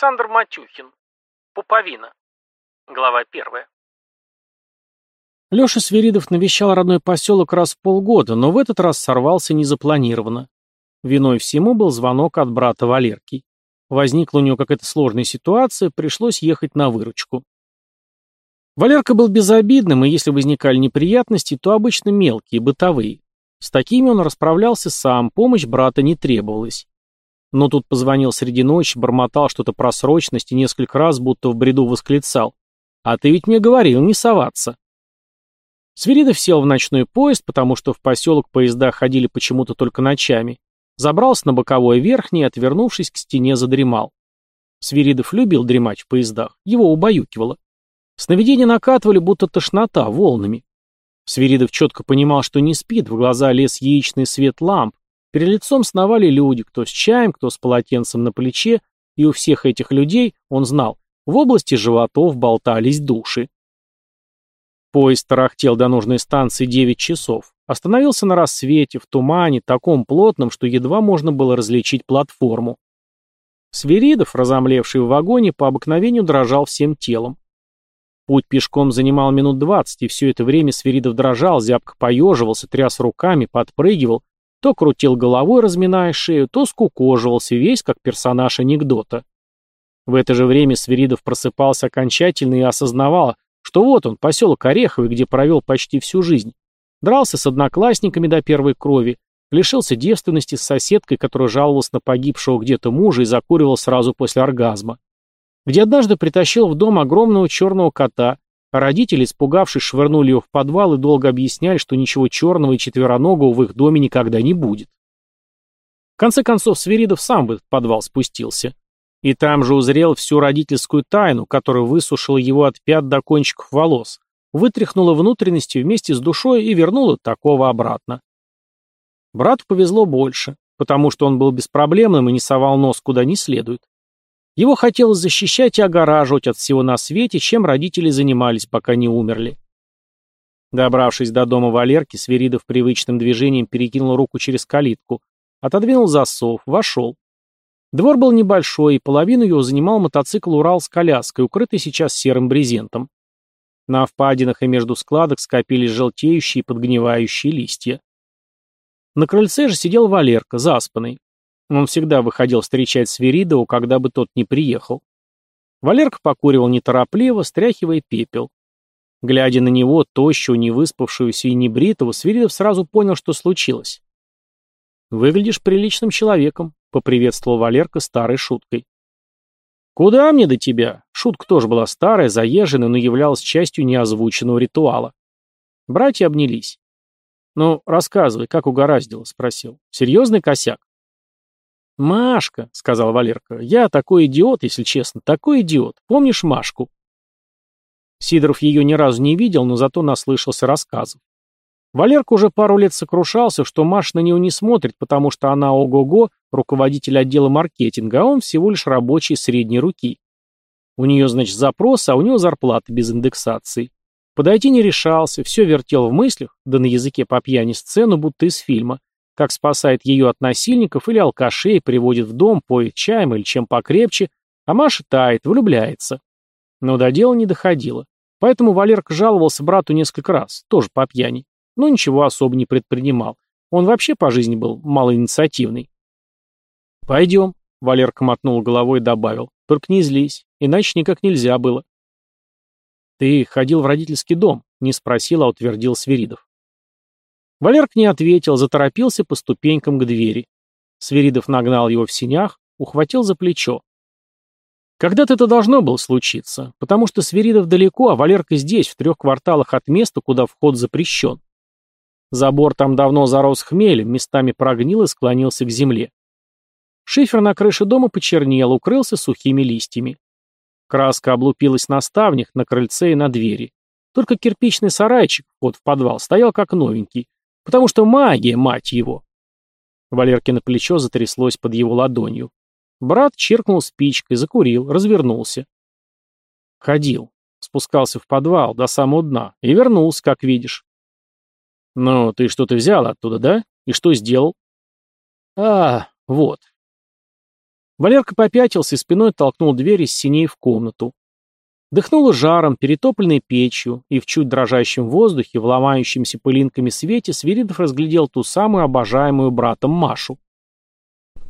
Александр Матюхин. Пуповина. Глава первая. Леша Свиридов навещал родной поселок раз в полгода, но в этот раз сорвался незапланированно. Виной всему был звонок от брата Валерки. Возникла у него какая-то сложная ситуация, пришлось ехать на выручку. Валерка был безобидным, и если возникали неприятности, то обычно мелкие, бытовые. С такими он расправлялся сам, помощь брата не требовалась. Но тут позвонил среди ночи, бормотал что-то про срочность и несколько раз, будто в бреду восклицал. «А ты ведь мне говорил не соваться». Свиридов сел в ночной поезд, потому что в поселок поезда ходили почему-то только ночами. Забрался на боковое верхнее и, отвернувшись к стене, задремал. Свиридов любил дремать в поездах, его убаюкивало. Сновидения накатывали, будто тошнота, волнами. Свиридов четко понимал, что не спит, в глаза лез яичный свет ламп, перед лицом сновали люди, кто с чаем, кто с полотенцем на плече, и у всех этих людей, он знал, в области животов болтались души. Поезд тарахтел до нужной станции 9 часов. Остановился на рассвете, в тумане, таком плотном, что едва можно было различить платформу. Свиридов, разомлевший в вагоне, по обыкновению дрожал всем телом. Путь пешком занимал минут двадцать, и все это время Свиридов дрожал, зябко поеживался, тряс руками, подпрыгивал, то крутил головой, разминая шею, то скукоживался, весь как персонаж анекдота. В это же время Свиридов просыпался окончательно и осознавал, что вот он, поселок Ореховый, где провел почти всю жизнь. Дрался с одноклассниками до первой крови, лишился девственности с соседкой, которая жаловалась на погибшего где-то мужа и закуривал сразу после оргазма. Где однажды притащил в дом огромного черного кота, родители, испугавшись, швырнули его в подвал и долго объясняли, что ничего черного и четвероногого в их доме никогда не будет. В конце концов, Свиридов сам в этот подвал спустился. И там же узрел всю родительскую тайну, которая высушила его от пят до кончиков волос, вытряхнула внутренности вместе с душой и вернула такого обратно. Брату повезло больше, потому что он был беспроблемным и не совал нос куда не следует. Его хотелось защищать и огораживать от всего на свете, чем родители занимались, пока не умерли. Добравшись до дома Валерки, Сверидов привычным движением перекинул руку через калитку, отодвинул засов, вошел. Двор был небольшой, и половину его занимал мотоцикл «Урал» с коляской, укрытый сейчас серым брезентом. На впадинах и между складок скопились желтеющие и подгнивающие листья. На крыльце же сидел Валерка, заспанный. Он всегда выходил встречать Свиридову, когда бы тот не приехал. Валерка покуривал неторопливо, стряхивая пепел. Глядя на него, тощего, невыспавшегося и небритого, Свиридов сразу понял, что случилось. «Выглядишь приличным человеком», — поприветствовал Валерка старой шуткой. «Куда мне до тебя?» Шутка тоже была старая, заезженная, но являлась частью неозвученного ритуала. Братья обнялись. «Ну, рассказывай, как угораздило?» — спросил. «Серьезный косяк?» «Машка», — сказал Валерка, — «я такой идиот, если честно, такой идиот. Помнишь Машку?» Сидоров ее ни разу не видел, но зато наслышался рассказов. Валерка уже пару лет сокрушался, что Маш на него не смотрит, потому что она ого-го, руководитель отдела маркетинга, а он всего лишь рабочий средней руки. У нее, значит, запрос, а у него зарплата без индексации. Подойти не решался, все вертел в мыслях, да на языке по пьяни сцену, будто из фильма, как спасает ее от насильников или алкашей, приводит в дом, поет чаем или чем покрепче, а Маша тает, влюбляется. Но до дела не доходило. Поэтому Валерка жаловался брату несколько раз, тоже по пьяни но ничего особо не предпринимал. Он вообще по жизни был малоинициативный. «Пойдем», — Валерка мотнул головой и добавил, — «только не злись, иначе никак нельзя было». «Ты ходил в родительский дом?» — не спросил, а утвердил Свиридов. Валерк не ответил, заторопился по ступенькам к двери. Свиридов нагнал его в синях, ухватил за плечо. Когда-то это должно было случиться, потому что Свиридов далеко, а Валерка здесь, в трех кварталах от места, куда вход запрещен. Забор там давно зарос хмелем, местами прогнил и склонился к земле. Шифер на крыше дома почернел, укрылся сухими листьями. Краска облупилась на ставнях, на крыльце и на двери. Только кирпичный сарайчик, вход в подвал, стоял как новенький. Потому что магия, мать его. Валеркино плечо затряслось под его ладонью. Брат чиркнул спичкой, закурил, развернулся. Ходил. Спускался в подвал до самого дна и вернулся, как видишь. «Ну, ты что-то взял оттуда, да? И что сделал?» «А, вот». Валерка попятился и спиной толкнул дверь из синей в комнату. Дыхнуло жаром, перетопленной печью, и в чуть дрожащем воздухе, в ломающимся пылинками свете, Свиридов разглядел ту самую обожаемую братом Машу.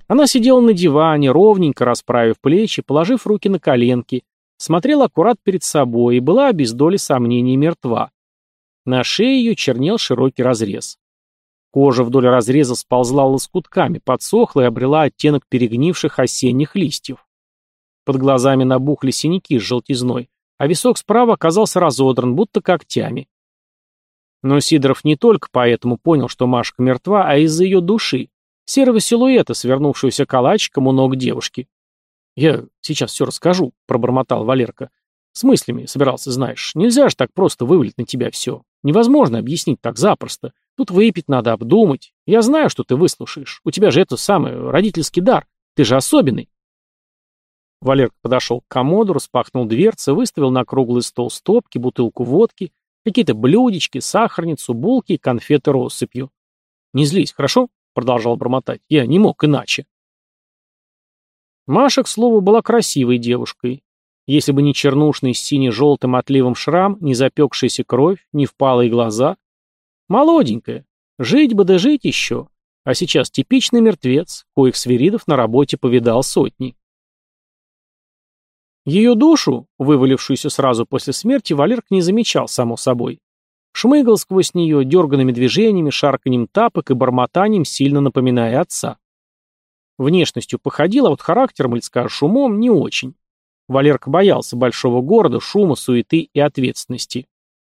Она сидела на диване, ровненько расправив плечи, положив руки на коленки, смотрела аккурат перед собой и была без доли сомнений мертва. На шее ее чернел широкий разрез. Кожа вдоль разреза сползла лоскутками, подсохла и обрела оттенок перегнивших осенних листьев. Под глазами набухли синяки с желтизной, а висок справа оказался разодран, будто когтями. Но Сидоров не только поэтому понял, что Машка мертва, а из-за ее души, серого силуэта, свернувшегося калачиком у ног девушки. «Я сейчас все расскажу», — пробормотал Валерка. «С мыслями собирался, знаешь. Нельзя же так просто вывалить на тебя все. Невозможно объяснить так запросто. Тут выпить надо, обдумать. Я знаю, что ты выслушаешь. У тебя же это самый родительский дар. Ты же особенный». Валерка подошел к комоду, распахнул дверцы, выставил на круглый стол стопки, бутылку водки, какие-то блюдечки, сахарницу, булки и конфеты россыпью. «Не злись, хорошо?» — продолжал бормотать. «Я не мог иначе». Маша, к слову, была красивой девушкой. Если бы не чернушный с сине-желтым отливом шрам, не запекшаяся кровь, не впалые глаза. Молоденькая. Жить бы да жить еще. А сейчас типичный мертвец, коих свиридов на работе повидал сотни. Ее душу, вывалившуюся сразу после смерти, Валерк не замечал, само собой. Шмыгал сквозь нее, дерганными движениями, шарканьем тапок и бормотанием, сильно напоминая отца. Внешностью походил, а вот характером, или скажешь, умом, не очень. Валерка боялся большого города, шума, суеты и ответственности.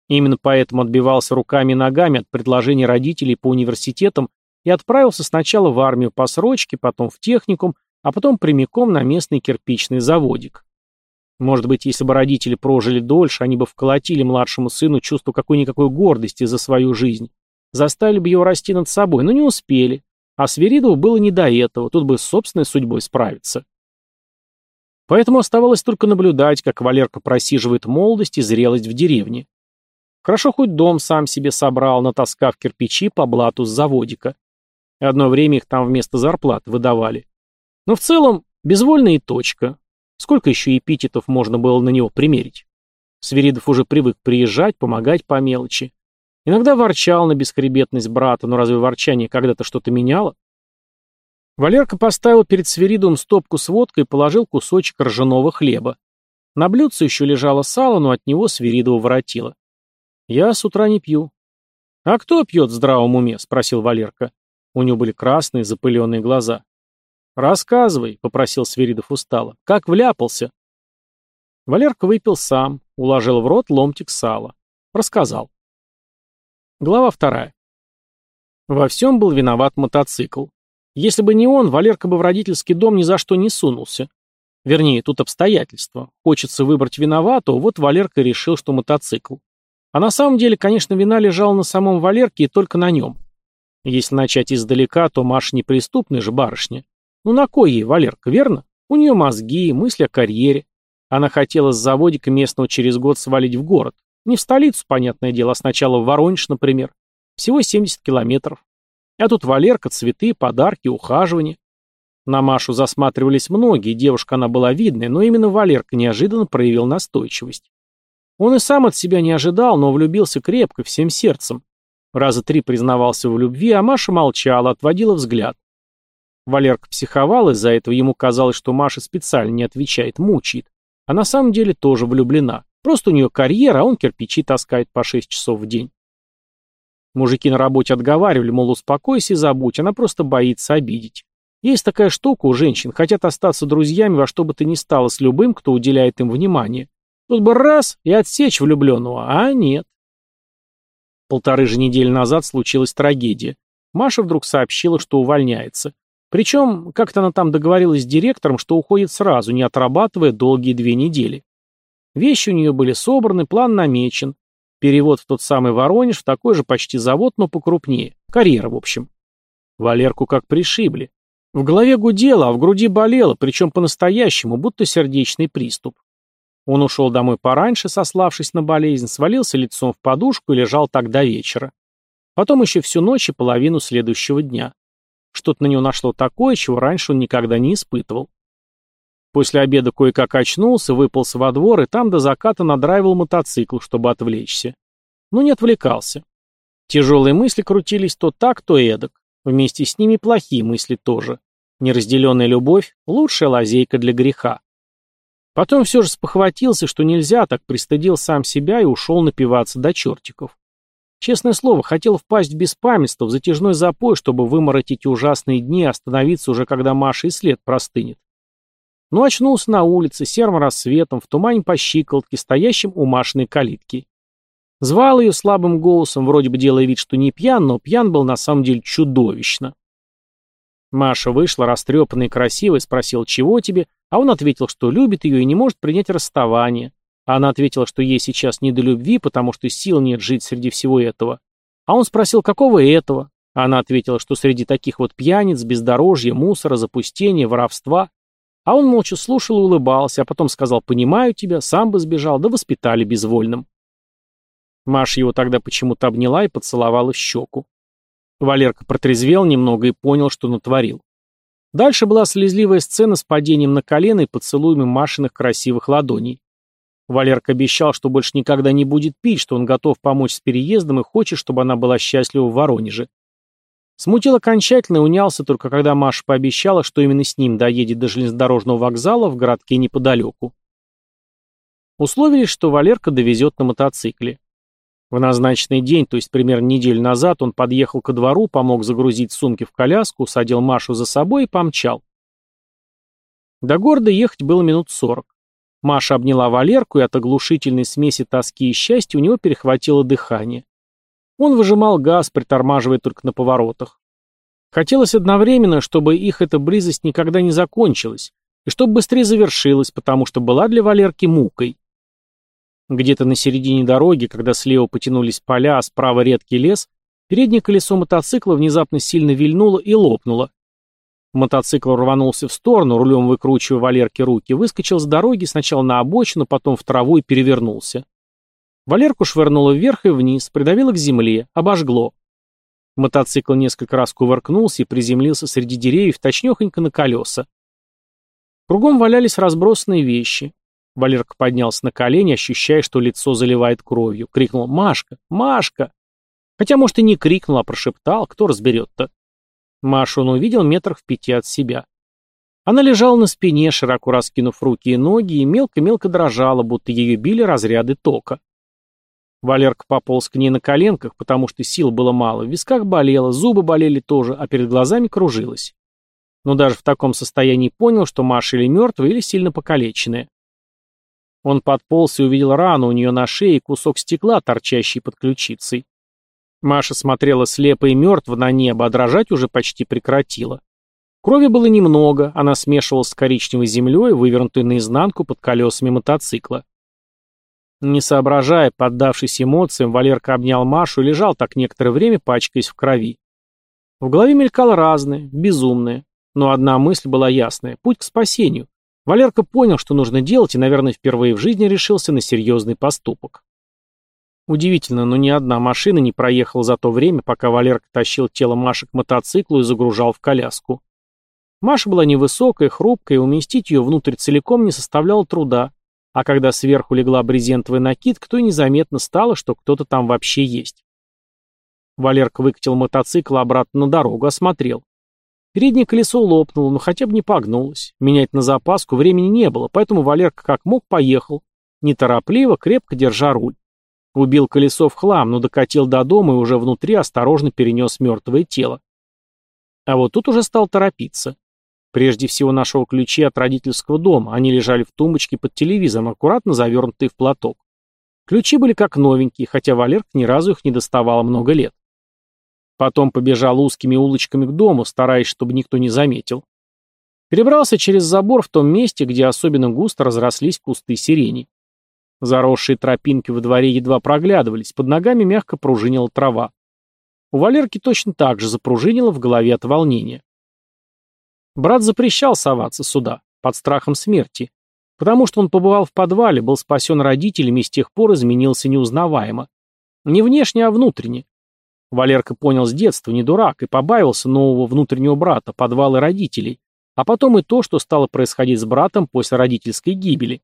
Именно поэтому отбивался руками и ногами от предложений родителей по университетам и отправился сначала в армию по срочке, потом в техникум, а потом прямиком на местный кирпичный заводик. Может быть, если бы родители прожили дольше, они бы вколотили младшему сыну чувство какой-никакой гордости за свою жизнь. Заставили бы его расти над собой, но не успели. А Сверидову было не до этого, тут бы с собственной судьбой справиться. Поэтому оставалось только наблюдать, как Валерка просиживает молодость и зрелость в деревне. Хорошо хоть дом сам себе собрал, натаскав кирпичи по блату с заводика. Одно время их там вместо зарплат выдавали. Но в целом, безвольная и точка. Сколько еще эпитетов можно было на него примерить? Свиридов уже привык приезжать, помогать по мелочи. Иногда ворчал на бесхребетность брата, но разве ворчание когда-то что-то меняло? Валерка поставил перед Свиридовым стопку с водкой и положил кусочек ржаного хлеба. На блюдце еще лежало сало, но от него Свиридова воротило. «Я с утра не пью». «А кто пьет в здравом уме?» — спросил Валерка. У него были красные, запыленные глаза. «Рассказывай», — попросил Свиридов устало. «Как вляпался?» Валерка выпил сам, уложил в рот ломтик сала. Рассказал. Глава вторая. Во всем был виноват мотоцикл. Если бы не он, Валерка бы в родительский дом ни за что не сунулся. Вернее, тут обстоятельства. Хочется выбрать виноватого, вот Валерка решил, что мотоцикл. А на самом деле, конечно, вина лежала на самом Валерке и только на нем. Если начать издалека, то Маша неприступная же барышня. Ну на кой ей, Валерка, верно? У нее мозги, мысли о карьере. Она хотела с заводика местного через год свалить в город. Не в столицу, понятное дело, а сначала в Воронеж, например. Всего 70 километров. А тут Валерка, цветы, подарки, ухаживание. На Машу засматривались многие, девушка она была видная, но именно Валерка неожиданно проявил настойчивость. Он и сам от себя не ожидал, но влюбился крепко, всем сердцем. Раза три признавался в любви, а Маша молчала, отводила взгляд. Валерка психовал, из-за этого ему казалось, что Маша специально не отвечает, мучает. А на самом деле тоже влюблена. Просто у нее карьера, а он кирпичи таскает по 6 часов в день. Мужики на работе отговаривали, мол, успокойся и забудь, она просто боится обидеть. Есть такая штука у женщин, хотят остаться друзьями во что бы то ни стало с любым, кто уделяет им внимание. Тут бы раз и отсечь влюбленного, а нет. Полторы же недели назад случилась трагедия. Маша вдруг сообщила, что увольняется. Причем, как-то она там договорилась с директором, что уходит сразу, не отрабатывая долгие две недели. Вещи у нее были собраны, план намечен. Перевод в тот самый Воронеж, в такой же почти завод, но покрупнее. Карьера, в общем. Валерку как пришибли. В голове гудело, а в груди болело, причем по-настоящему, будто сердечный приступ. Он ушел домой пораньше, сославшись на болезнь, свалился лицом в подушку и лежал так до вечера. Потом еще всю ночь и половину следующего дня. Что-то на него нашло такое, чего раньше он никогда не испытывал. После обеда кое-как очнулся, выполз во двор и там до заката надраивал мотоцикл, чтобы отвлечься. Но не отвлекался. Тяжелые мысли крутились то так, то эдак. Вместе с ними плохие мысли тоже. Неразделенная любовь – лучшая лазейка для греха. Потом все же спохватился, что нельзя так, пристыдил сам себя и ушел напиваться до чертиков. Честное слово, хотел впасть в беспамятство, в затяжной запой, чтобы вымороть эти ужасные дни и остановиться уже, когда Маша и след простынет. Но очнулся на улице, серым рассветом, в тумане по щиколотке, стоящим у Машиной калитки. Звал ее слабым голосом, вроде бы делая вид, что не пьян, но пьян был на самом деле чудовищно. Маша вышла, растрепанная и красивая, спросила, чего тебе, а он ответил, что любит ее и не может принять расставание. Она ответила, что ей сейчас не до любви, потому что сил нет жить среди всего этого. А он спросил, какого этого? Она ответила, что среди таких вот пьяниц, бездорожья, мусора, запустения, воровства. А он молча слушал и улыбался, а потом сказал, понимаю тебя, сам бы сбежал, да воспитали безвольным. Маша его тогда почему-то обняла и поцеловала в щеку. Валерка протрезвел немного и понял, что натворил. Дальше была слезливая сцена с падением на колено и поцелуями Машиных красивых ладоней. Валерка обещал, что больше никогда не будет пить, что он готов помочь с переездом и хочет, чтобы она была счастлива в Воронеже. Смутил окончательно и унялся только когда Маша пообещала, что именно с ним доедет до железнодорожного вокзала в городке неподалеку. Условились, что Валерка довезет на мотоцикле. В назначенный день, то есть примерно неделю назад, он подъехал ко двору, помог загрузить сумки в коляску, садил Машу за собой и помчал. До города ехать было минут сорок. Маша обняла Валерку, и от оглушительной смеси тоски и счастья у него перехватило дыхание. Он выжимал газ, притормаживая только на поворотах. Хотелось одновременно, чтобы их эта близость никогда не закончилась, и чтобы быстрее завершилась, потому что была для Валерки мукой. Где-то на середине дороги, когда слева потянулись поля, а справа редкий лес, переднее колесо мотоцикла внезапно сильно вильнуло и лопнуло. Мотоцикл рванулся в сторону, рулем выкручивая Валерке руки, выскочил с дороги сначала на обочину, потом в траву и перевернулся. Валерку швырнуло вверх и вниз, придавило к земле, обожгло. Мотоцикл несколько раз кувыркнулся и приземлился среди деревьев точнёхонько на колеса. Кругом валялись разбросанные вещи. Валерка поднялся на колени, ощущая, что лицо заливает кровью. Крикнул «Машка! Машка!» Хотя, может, и не крикнул, а прошептал, кто разберет-то. Машу он увидел метрах в пяти от себя. Она лежала на спине, широко раскинув руки и ноги, и мелко-мелко дрожала, будто ее били разряды тока. Валерка пополз к ней на коленках, потому что сил было мало, в висках болело, зубы болели тоже, а перед глазами кружилось. Но даже в таком состоянии понял, что Маша или мертвая, или сильно покалеченная. Он подполз и увидел рану у нее на шее и кусок стекла, торчащий под ключицей. Маша смотрела слепо и мертво на небо, а дрожать уже почти прекратила. Крови было немного, она смешивалась с коричневой землей, вывернутой наизнанку под колесами мотоцикла. Не соображая, поддавшись эмоциям, Валерка обнял Машу и лежал так некоторое время, пачкаясь в крови. В голове мелькало разное, безумное. Но одна мысль была ясная — путь к спасению. Валерка понял, что нужно делать, и, наверное, впервые в жизни решился на серьезный поступок. Удивительно, но ни одна машина не проехала за то время, пока Валерка тащил тело Маши к мотоциклу и загружал в коляску. Маша была невысокая, хрупкая, и уместить ее внутрь целиком не составляло труда, а когда сверху легла брезентовая накидка, то и незаметно стало, что кто-то там вообще есть. Валерка выкатил мотоцикл обратно на дорогу, осмотрел. Переднее колесо лопнуло, но хотя бы не погнулось. Менять на запаску времени не было, поэтому Валерка как мог поехал. Неторопливо, крепко держа руль. Убил колесо в хлам, но докатил до дома и уже внутри осторожно перенес мертвое тело. А вот тут уже стал торопиться. Прежде всего нашел ключи от родительского дома. Они лежали в тумбочке под телевизором, аккуратно завернутые в платок. Ключи были как новенькие, хотя Валерка ни разу их не доставал много лет. Потом побежал узкими улочками к дому, стараясь, чтобы никто не заметил. Перебрался через забор в том месте, где особенно густо разрослись кусты сирени. Заросшие тропинки во дворе едва проглядывались, под ногами мягко пружинила трава. У Валерки точно так же запружинило в голове от волнения. Брат запрещал соваться сюда, под страхом смерти, потому что он побывал в подвале, был спасен родителями и с тех пор изменился неузнаваемо. Не внешне, а внутренне. Валерка понял с детства, не дурак, и побаивался нового внутреннего брата, подвала родителей, а потом и то, что стало происходить с братом после родительской гибели.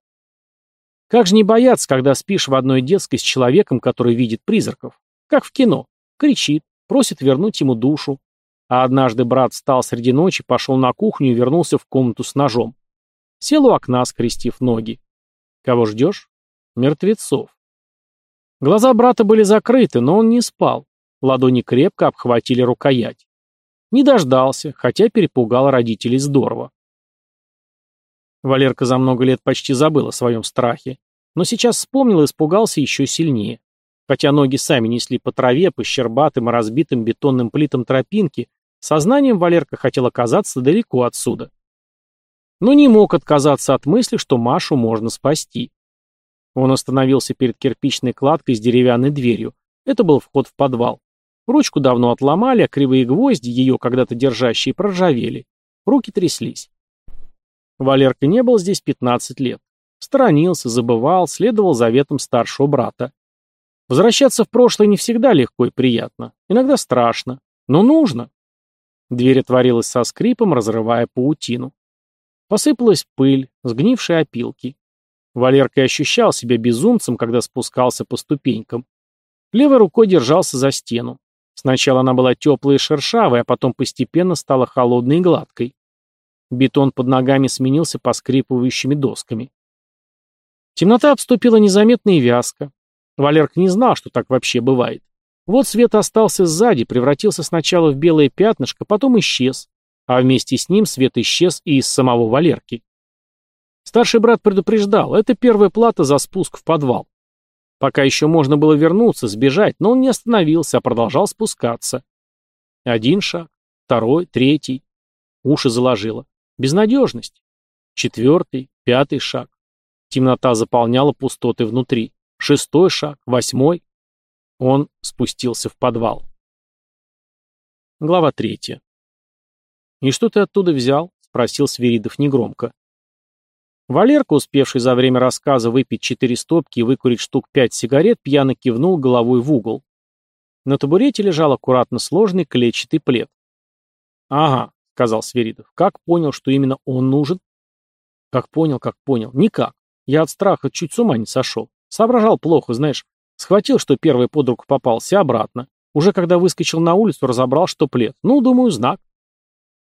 Как же не бояться, когда спишь в одной детской с человеком, который видит призраков? Как в кино. Кричит, просит вернуть ему душу. А однажды брат встал среди ночи, пошел на кухню и вернулся в комнату с ножом. Сел у окна, скрестив ноги. Кого ждешь? Мертвецов. Глаза брата были закрыты, но он не спал. Ладони крепко обхватили рукоять. Не дождался, хотя перепугал родителей здорово. Валерка за много лет почти забыл о своем страхе, но сейчас вспомнил и испугался еще сильнее. Хотя ноги сами несли по траве, по щербатым и разбитым бетонным плитам тропинки, сознанием Валерка хотел оказаться далеко отсюда. Но не мог отказаться от мысли, что Машу можно спасти. Он остановился перед кирпичной кладкой с деревянной дверью. Это был вход в подвал. Ручку давно отломали, а кривые гвозди, ее когда-то держащие, проржавели. Руки тряслись. Валерка не был здесь 15 лет. Сторонился, забывал, следовал заветам старшего брата. Возвращаться в прошлое не всегда легко и приятно. Иногда страшно. Но нужно. Дверь отворилась со скрипом, разрывая паутину. Посыпалась пыль, сгнившие опилки. Валерка ощущал себя безумцем, когда спускался по ступенькам. Левой рукой держался за стену. Сначала она была теплой и шершавой, а потом постепенно стала холодной и гладкой. Бетон под ногами сменился поскрипывающими досками. Темнота обступила незаметно и вязко. Валерк не знал, что так вообще бывает. Вот свет остался сзади, превратился сначала в белое пятнышко, потом исчез, а вместе с ним свет исчез и из самого Валерки. Старший брат предупреждал, это первая плата за спуск в подвал. Пока еще можно было вернуться, сбежать, но он не остановился, а продолжал спускаться. Один шаг, второй, третий. Уши заложило. Безнадежность. Четвертый, пятый шаг. Темнота заполняла пустоты внутри. Шестой шаг, восьмой. Он спустился в подвал. Глава третья. «И что ты оттуда взял?» — спросил Свиридов негромко. Валерка, успевший за время рассказа выпить четыре стопки и выкурить штук пять сигарет, пьяно кивнул головой в угол. На табурете лежал аккуратно сложный клетчатый плед. «Ага», — сказал Сверидов, — «как понял, что именно он нужен?» «Как понял, как понял. Никак. Я от страха чуть с ума не сошел. Соображал плохо, знаешь. Схватил, что первый под руку попался, обратно. Уже когда выскочил на улицу, разобрал, что плед. Ну, думаю, знак.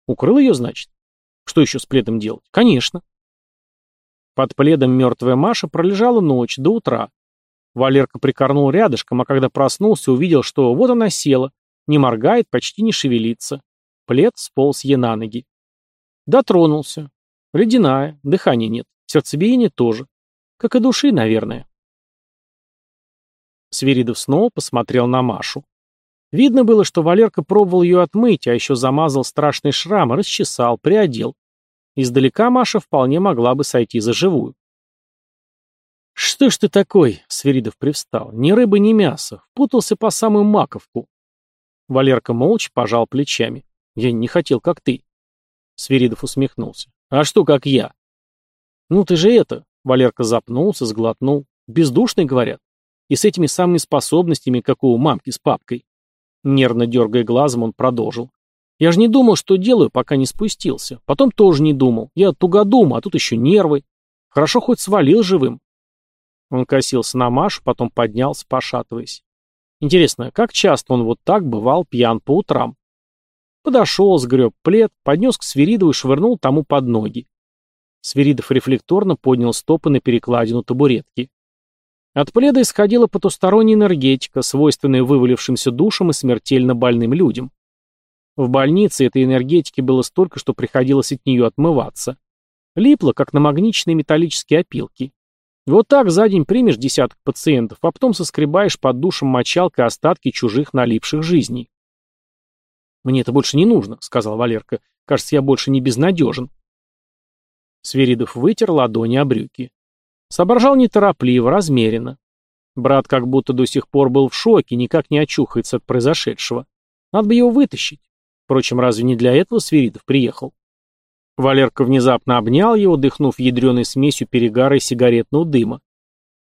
Укрыл ее, значит? Что еще с пледом делать? Конечно. Под пледом мертвая Маша пролежала ночь, до утра. Валерка прикорнул рядышком, а когда проснулся, увидел, что вот она села, не моргает, почти не шевелится. Плед сполз ей на ноги. Дотронулся. Ледяная, дыхания нет, сердцебиение тоже. Как и души, наверное. Свиридов снова посмотрел на Машу. Видно было, что Валерка пробовал ее отмыть, а еще замазал страшный шрам, расчесал, приодел. Издалека Маша вполне могла бы сойти за живую. «Что ж ты такой?» — Свиридов привстал. «Ни рыбы, ни мяса. Впутался по самую маковку». Валерка молча пожал плечами. «Я не хотел, как ты». Свиридов усмехнулся. «А что, как я?» «Ну ты же это...» — Валерка запнулся, сглотнул. «Бездушный, говорят и с этими самыми способностями, как у мамки с папкой. Нервно дергая глазом, он продолжил. Я же не думал, что делаю, пока не спустился. Потом тоже не думал. Я тугодум, а тут еще нервы. Хорошо хоть свалил живым. Он косился на Машу, потом поднялся, пошатываясь. Интересно, как часто он вот так бывал пьян по утрам? Подошел, сгреб плед, поднес к Свиридову и швырнул тому под ноги. Свиридов рефлекторно поднял стопы на перекладину табуретки. От пледа исходила потусторонняя энергетика, свойственная вывалившимся душам и смертельно больным людям. В больнице этой энергетики было столько, что приходилось от нее отмываться. Липло, как намагниченные металлические опилки. Вот так за день примешь десяток пациентов, а потом соскребаешь под душем мочалкой остатки чужих налипших жизней. «Мне это больше не нужно», — сказал Валерка. «Кажется, я больше не безнадежен». Сверидов вытер ладони о брюки. Соображал неторопливо, размеренно. Брат как будто до сих пор был в шоке, никак не очухается от произошедшего. Надо бы его вытащить. Впрочем, разве не для этого Свиридов приехал? Валерка внезапно обнял его, дыхнув ядреной смесью перегара и сигаретного дыма.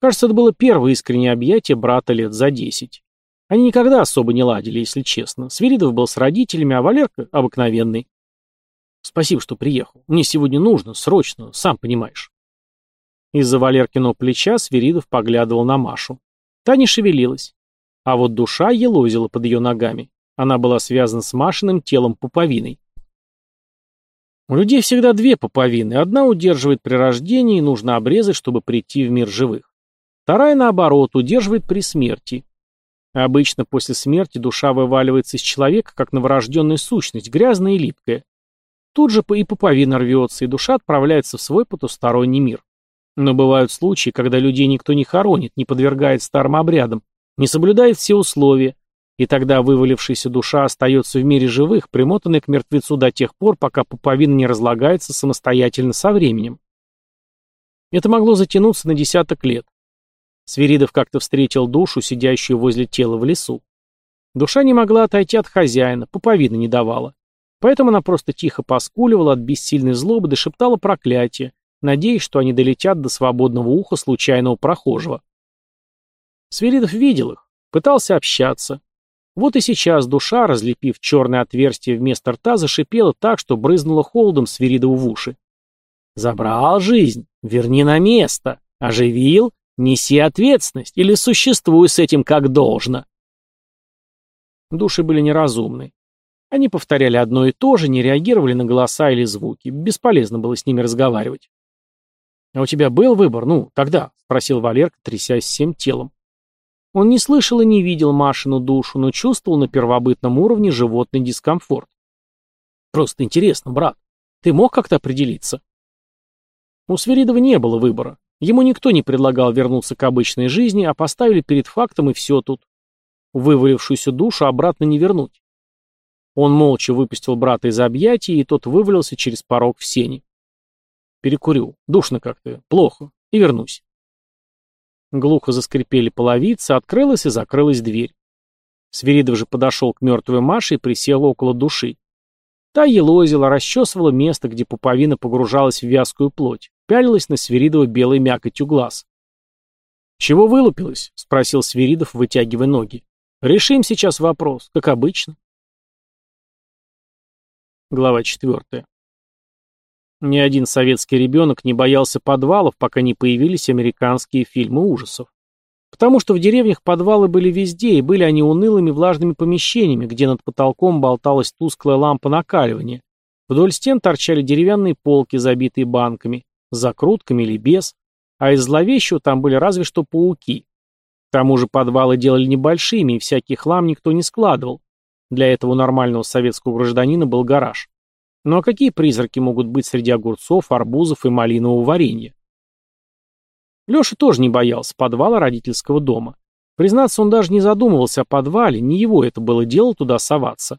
Кажется, это было первое искреннее объятие брата лет за десять. Они никогда особо не ладили, если честно. Свиридов был с родителями, а Валерка — обыкновенный. Спасибо, что приехал. Мне сегодня нужно, срочно, сам понимаешь. Из-за Валеркиного плеча Свиридов поглядывал на Машу. Та не шевелилась. А вот душа елозила под ее ногами. Она была связана с Машиным телом пуповиной. У людей всегда две пуповины. Одна удерживает при рождении и нужно обрезать, чтобы прийти в мир живых. Вторая, наоборот, удерживает при смерти. Обычно после смерти душа вываливается из человека, как новорожденная сущность, грязная и липкая. Тут же и пуповина рвется, и душа отправляется в свой потусторонний мир. Но бывают случаи, когда людей никто не хоронит, не подвергает старым обрядам, не соблюдает все условия, и тогда вывалившаяся душа остается в мире живых, примотанной к мертвецу до тех пор, пока пуповина не разлагается самостоятельно со временем. Это могло затянуться на десяток лет. Свиридов как-то встретил душу, сидящую возле тела в лесу. Душа не могла отойти от хозяина, пуповина не давала. Поэтому она просто тихо поскуливала от бессильной злобы да шептала проклятие, надеясь, что они долетят до свободного уха случайного прохожего. Свиридов видел их, пытался общаться, вот и сейчас душа, разлепив черное отверстие вместо рта, зашипела так, что брызнула холодом Свиридову в уши. «Забрал жизнь, верни на место. Оживил, неси ответственность или существуй с этим как должно». Души были неразумны. Они повторяли одно и то же, не реагировали на голоса или звуки. Бесполезно было с ними разговаривать. «А у тебя был выбор? Ну, тогда?» — спросил Валерка, трясясь всем телом. Он не слышал и не видел Машину душу, но чувствовал на первобытном уровне животный дискомфорт. «Просто интересно, брат, ты мог как-то определиться?» У Сверидова не было выбора. Ему никто не предлагал вернуться к обычной жизни, а поставили перед фактом и все тут. Вывалившуюся душу обратно не вернуть. Он молча выпустил брата из объятий, и тот вывалился через порог в сени. Перекурю. Душно как-то. Плохо. И вернусь. Глухо заскрипели половицы, открылась и закрылась дверь. Свиридов же подошел к мертвой Маше и присел около души. Та елозила, расчесывала место, где пуповина погружалась в вязкую плоть, пялилась на Свиридова белой мякотью глаз. «Чего вылупилась?» — спросил Свиридов, вытягивая ноги. «Решим сейчас вопрос, как обычно». Глава четвертая. Ни один советский ребенок не боялся подвалов, пока не появились американские фильмы ужасов. Потому что в деревнях подвалы были везде, и были они унылыми влажными помещениями, где над потолком болталась тусклая лампа накаливания. Вдоль стен торчали деревянные полки, забитые банками, с закрутками или без, а из зловещего там были разве что пауки. К тому же подвалы делали небольшими, и всякий хлам никто не складывал. Для этого у нормального советского гражданина был гараж. Ну а какие призраки могут быть среди огурцов, арбузов и малинового варенья? Леша тоже не боялся подвала родительского дома. Признаться, он даже не задумывался о подвале, не его это было дело туда соваться.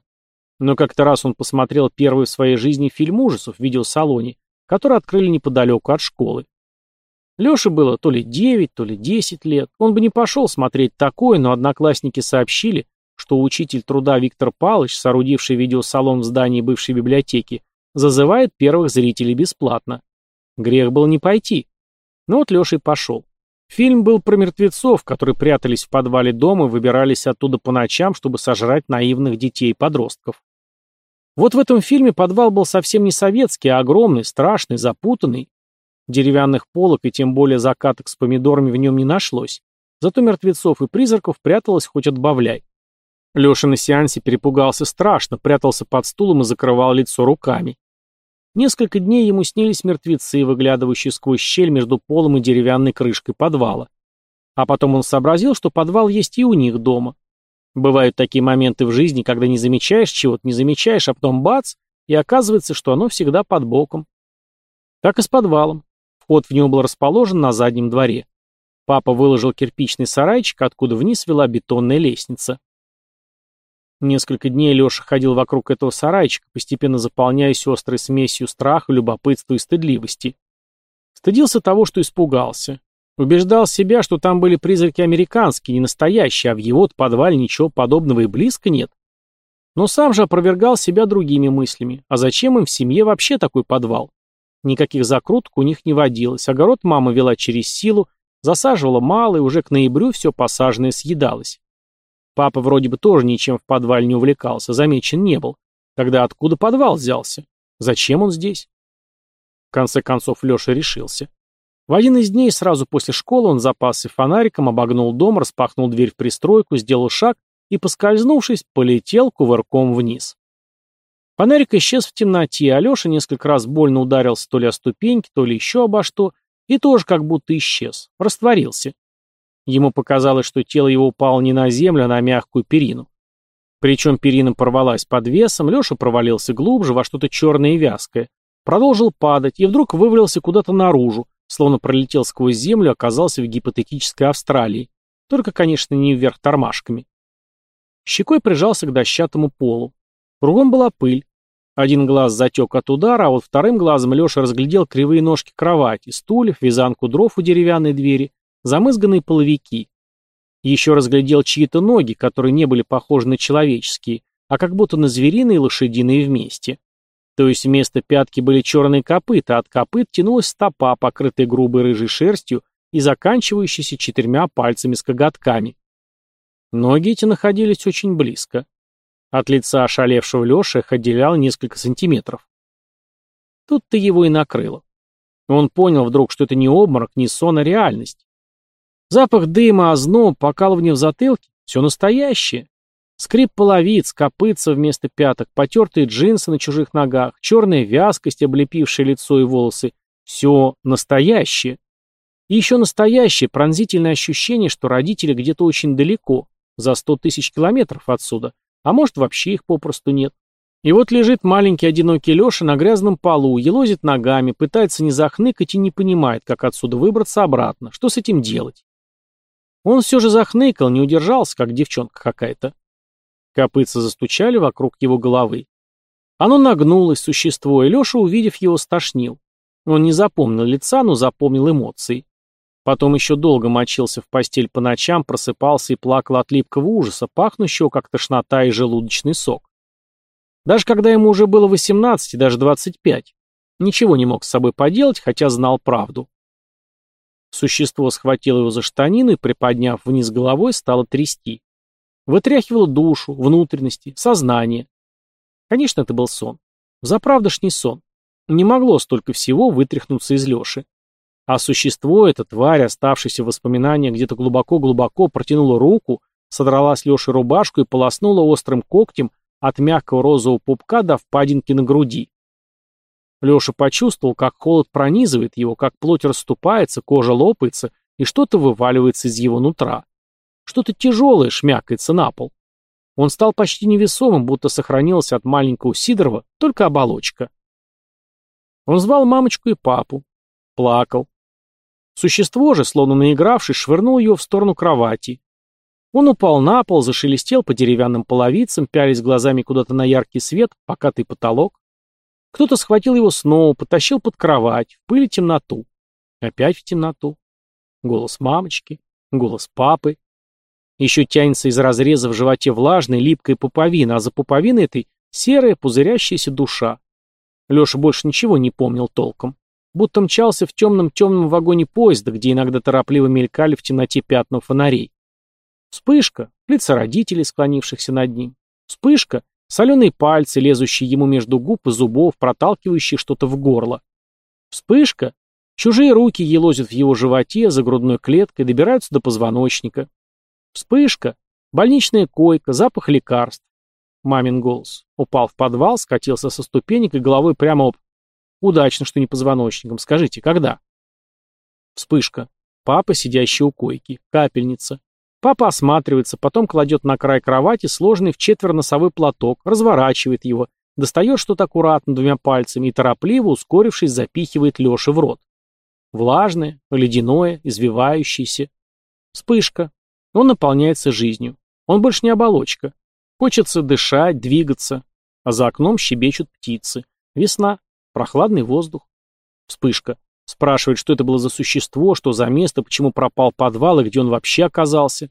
Но как-то раз он посмотрел первый в своей жизни фильм ужасов в видеосалоне, который открыли неподалеку от школы. Леше было то ли 9, то ли 10 лет. Он бы не пошел смотреть такое, но одноклассники сообщили, что учитель труда Виктор Палыч, соорудивший видеосалон в здании бывшей библиотеки, зазывает первых зрителей бесплатно. Грех был не пойти. Но вот Леша и пошел. Фильм был про мертвецов, которые прятались в подвале дома и выбирались оттуда по ночам, чтобы сожрать наивных детей и подростков. Вот в этом фильме подвал был совсем не советский, а огромный, страшный, запутанный. Деревянных полок и тем более закаток с помидорами в нем не нашлось. Зато мертвецов и призраков пряталось хоть отбавляй. Леша на сеансе перепугался страшно, прятался под стулом и закрывал лицо руками. Несколько дней ему снились мертвецы, выглядывающие сквозь щель между полом и деревянной крышкой подвала. А потом он сообразил, что подвал есть и у них дома. Бывают такие моменты в жизни, когда не замечаешь чего-то, не замечаешь, а потом бац, и оказывается, что оно всегда под боком. Так и с подвалом. Вход в него был расположен на заднем дворе. Папа выложил кирпичный сарайчик, откуда вниз вела бетонная лестница. Несколько дней Леша ходил вокруг этого сарайчика, постепенно заполняясь острой смесью страха, любопытства и стыдливости. Стыдился того, что испугался. Убеждал себя, что там были призраки американские, не настоящие, а в его подвале ничего подобного и близко нет. Но сам же опровергал себя другими мыслями. А зачем им в семье вообще такой подвал? Никаких закруток у них не водилось. Огород мама вела через силу, засаживала мало, и уже к ноябрю все посаженное съедалось. Папа вроде бы тоже ничем в подвале не увлекался, замечен не был. Тогда откуда подвал взялся? Зачем он здесь? В конце концов Леша решился. В один из дней сразу после школы он запасся фонариком, обогнул дом, распахнул дверь в пристройку, сделал шаг и, поскользнувшись, полетел кувырком вниз. Фонарик исчез в темноте, а Леша несколько раз больно ударился то ли о ступеньки, то ли еще обо что, и тоже как будто исчез, растворился. Ему показалось, что тело его упало не на землю, а на мягкую перину. Причем перина порвалась под весом, Леша провалился глубже во что-то черное и вязкое, продолжил падать и вдруг вывалился куда-то наружу, словно пролетел сквозь землю оказался в гипотетической Австралии. Только, конечно, не вверх тормашками. Щекой прижался к дощатому полу. Кругом была пыль. Один глаз затек от удара, а вот вторым глазом Леша разглядел кривые ножки кровати, стульев, вязанку дров у деревянной двери, замызганные половики. Еще разглядел чьи-то ноги, которые не были похожи на человеческие, а как будто на звериные и лошадиные вместе. То есть вместо пятки были черные копыта, а от копыт тянулась стопа, покрытая грубой рыжей шерстью и заканчивающаяся четырьмя пальцами с коготками. Ноги эти находились очень близко. От лица ошалевшего Леши их отделяло несколько сантиметров. Тут-то его и накрыло. Он понял вдруг, что это не обморок, не сон, а реальность. Запах дыма, озноб, покалывание в затылке — все настоящее. Скрип половиц, копытца вместо пяток, потертые джинсы на чужих ногах, черная вязкость, облепившая лицо и волосы — все настоящее. И еще настоящее пронзительное ощущение, что родители где-то очень далеко, за сто тысяч километров отсюда, а может, вообще их попросту нет. И вот лежит маленький одинокий Леша на грязном полу, елозит ногами, пытается не захныкать и не понимает, как отсюда выбраться обратно. Что с этим делать? Он все же захныкал, не удержался, как девчонка какая-то. Копытца застучали вокруг его головы. Оно нагнулось, существо, и Леша, увидев его, стошнил. Он не запомнил лица, но запомнил эмоции. Потом еще долго мочился в постель по ночам, просыпался и плакал от липкого ужаса, пахнущего как тошнота и желудочный сок. Даже когда ему уже было 18 и даже 25. Ничего не мог с собой поделать, хотя знал правду. Существо схватило его за штанину и, приподняв вниз головой, стало трясти. Вытряхивало душу, внутренности, сознание. Конечно, это был сон. Заправдошний сон. Не могло столько всего вытряхнуться из Леши. А существо, эта тварь, оставшаяся в воспоминаниях где-то глубоко-глубоко, протянула руку, содрала с Леши рубашку и полоснула острым когтем от мягкого розового пупка до впадинки на груди. Леша почувствовал, как холод пронизывает его, как плоть расступается, кожа лопается, и что-то вываливается из его нутра. Что-то тяжелое шмякается на пол. Он стал почти невесомым, будто сохранилась от маленького Сидорова только оболочка. Он звал мамочку и папу. Плакал. Существо же, словно наигравшись, швырнул ее в сторону кровати. Он упал на пол, зашелестел по деревянным половицам, пялись глазами куда-то на яркий свет, покатый потолок. Кто-то схватил его снова, потащил под кровать, в пыль и темноту. Опять в темноту. Голос мамочки, голос папы. Еще тянется из разреза в животе влажная, липкая пуповина, а за пуповиной этой серая, пузырящаяся душа. Леша больше ничего не помнил толком будто мчался в темном-темном вагоне поезда, где иногда торопливо мелькали в темноте пятна фонарей. Вспышка, лица родителей, склонившихся над ним. Вспышка, соленые пальцы, лезущие ему между губ и зубов, проталкивающие что-то в горло. Вспышка, чужие руки елозят в его животе, за грудной клеткой, добираются до позвоночника. Вспышка, больничная койка, запах лекарств. Мамин голос. Упал в подвал, скатился со ступенек и головой прямо об Удачно, что не позвоночником. Скажите, когда? Вспышка. Папа, сидящий у койки. Капельница. Папа осматривается, потом кладет на край кровати сложный в четверо носовой платок, разворачивает его, достает что-то аккуратно двумя пальцами и торопливо, ускорившись, запихивает Леше в рот. Влажное, ледяное, извивающееся. Вспышка. Он наполняется жизнью. Он больше не оболочка. Хочется дышать, двигаться. А за окном щебечут птицы. Весна. Прохладный воздух. Вспышка. Спрашивает, что это было за существо, что за место, почему пропал подвал и где он вообще оказался.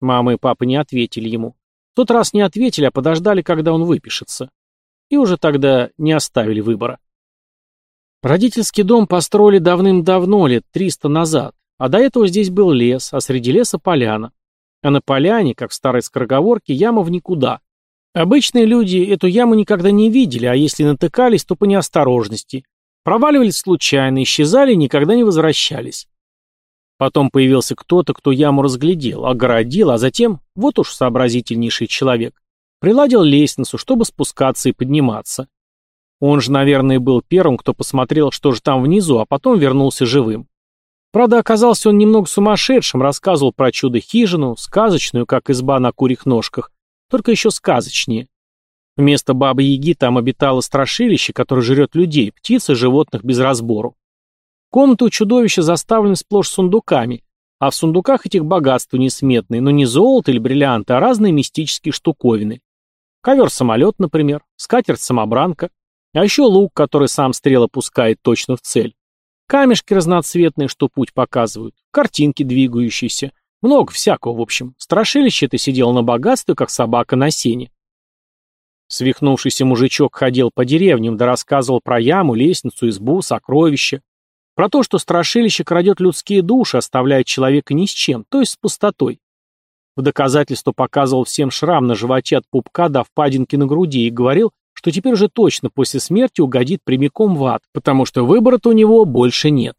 Мама и папа не ответили ему. В тот раз не ответили, а подождали, когда он выпишется. И уже тогда не оставили выбора. Родительский дом построили давным-давно, лет триста назад, а до этого здесь был лес, а среди леса поляна. А на поляне, как в старой скороговорке, яма в никуда. Обычные люди эту яму никогда не видели, а если натыкались, то по неосторожности. Проваливались случайно, исчезали и никогда не возвращались. Потом появился кто-то, кто яму разглядел, огородил, а затем, вот уж сообразительнейший человек, приладил лестницу, чтобы спускаться и подниматься. Он же, наверное, был первым, кто посмотрел, что же там внизу, а потом вернулся живым. Правда, оказался он немного сумасшедшим, рассказывал про чудо-хижину, сказочную, как изба на курьих ножках, только еще сказочнее. Вместо бабы-яги там обитало страшилище, которое жрет людей, птиц и животных без разбору. Комнаты у чудовища заставлены сплошь сундуками, а в сундуках этих богатства несметные, но не золото или бриллианты, а разные мистические штуковины. Ковер-самолет, например, скатерть-самобранка, а еще лук, который сам стрела пускает точно в цель. Камешки разноцветные, что путь показывают, картинки двигающиеся. Много всякого, в общем. Страшилище это сидело на богатстве, как собака на сене. Свихнувшийся мужичок ходил по деревням, да рассказывал про яму, лестницу, избу, сокровища. Про то, что страшилище крадет людские души, оставляя человека ни с чем, то есть с пустотой. В доказательство показывал всем шрам на животе от пупка до впадинки на груди и говорил, что теперь уже точно после смерти угодит прямиком в ад, потому что выбора-то у него больше нет.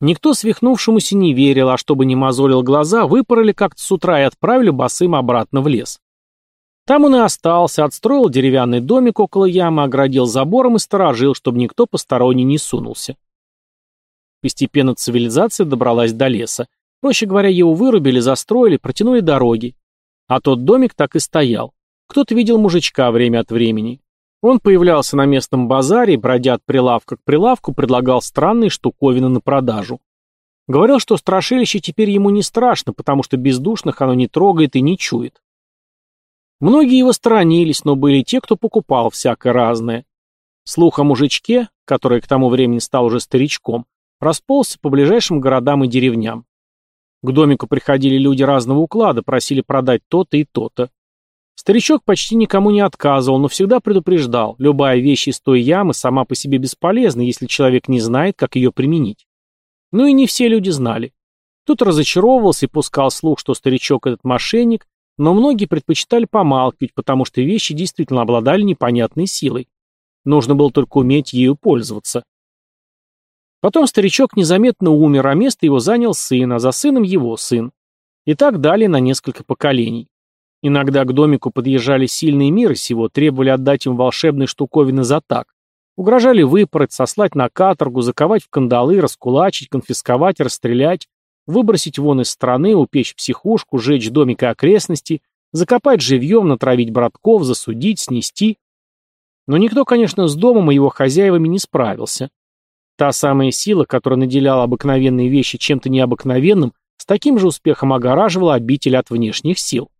Никто свихнувшемуся не верил, а чтобы не мозолил глаза, выпороли как-то с утра и отправили босым обратно в лес. Там он и остался, отстроил деревянный домик около ямы, оградил забором и сторожил, чтобы никто посторонний не сунулся. Постепенно цивилизация добралась до леса. Проще говоря, его вырубили, застроили, протянули дороги. А тот домик так и стоял. Кто-то видел мужичка время от времени. Он появлялся на местном базаре, бродя от прилавка к прилавку, предлагал странные штуковины на продажу. Говорил, что страшилище теперь ему не страшно, потому что бездушных оно не трогает и не чует. Многие его сторонились, но были те, кто покупал всякое разное. Слух о мужичке, который к тому времени стал уже старичком, расползся по ближайшим городам и деревням. К домику приходили люди разного уклада, просили продать то-то и то-то. Старичок почти никому не отказывал, но всегда предупреждал, любая вещь из той ямы сама по себе бесполезна, если человек не знает, как ее применить. Ну и не все люди знали. Тут разочаровывался и пускал слух, что старичок этот мошенник, но многие предпочитали помалкивать, потому что вещи действительно обладали непонятной силой. Нужно было только уметь ею пользоваться. Потом старичок незаметно умер, а место его занял сын, а за сыном его сын. И так далее на несколько поколений. Иногда к домику подъезжали сильные миры сего, требовали отдать им волшебные штуковины за так. Угрожали выпороть, сослать на каторгу, заковать в кандалы, раскулачить, конфисковать, расстрелять, выбросить вон из страны, упечь психушку, сжечь домик и окрестности, закопать живьем, натравить братков, засудить, снести. Но никто, конечно, с домом и его хозяевами не справился. Та самая сила, которая наделяла обыкновенные вещи чем-то необыкновенным, с таким же успехом огораживала обитель от внешних сил.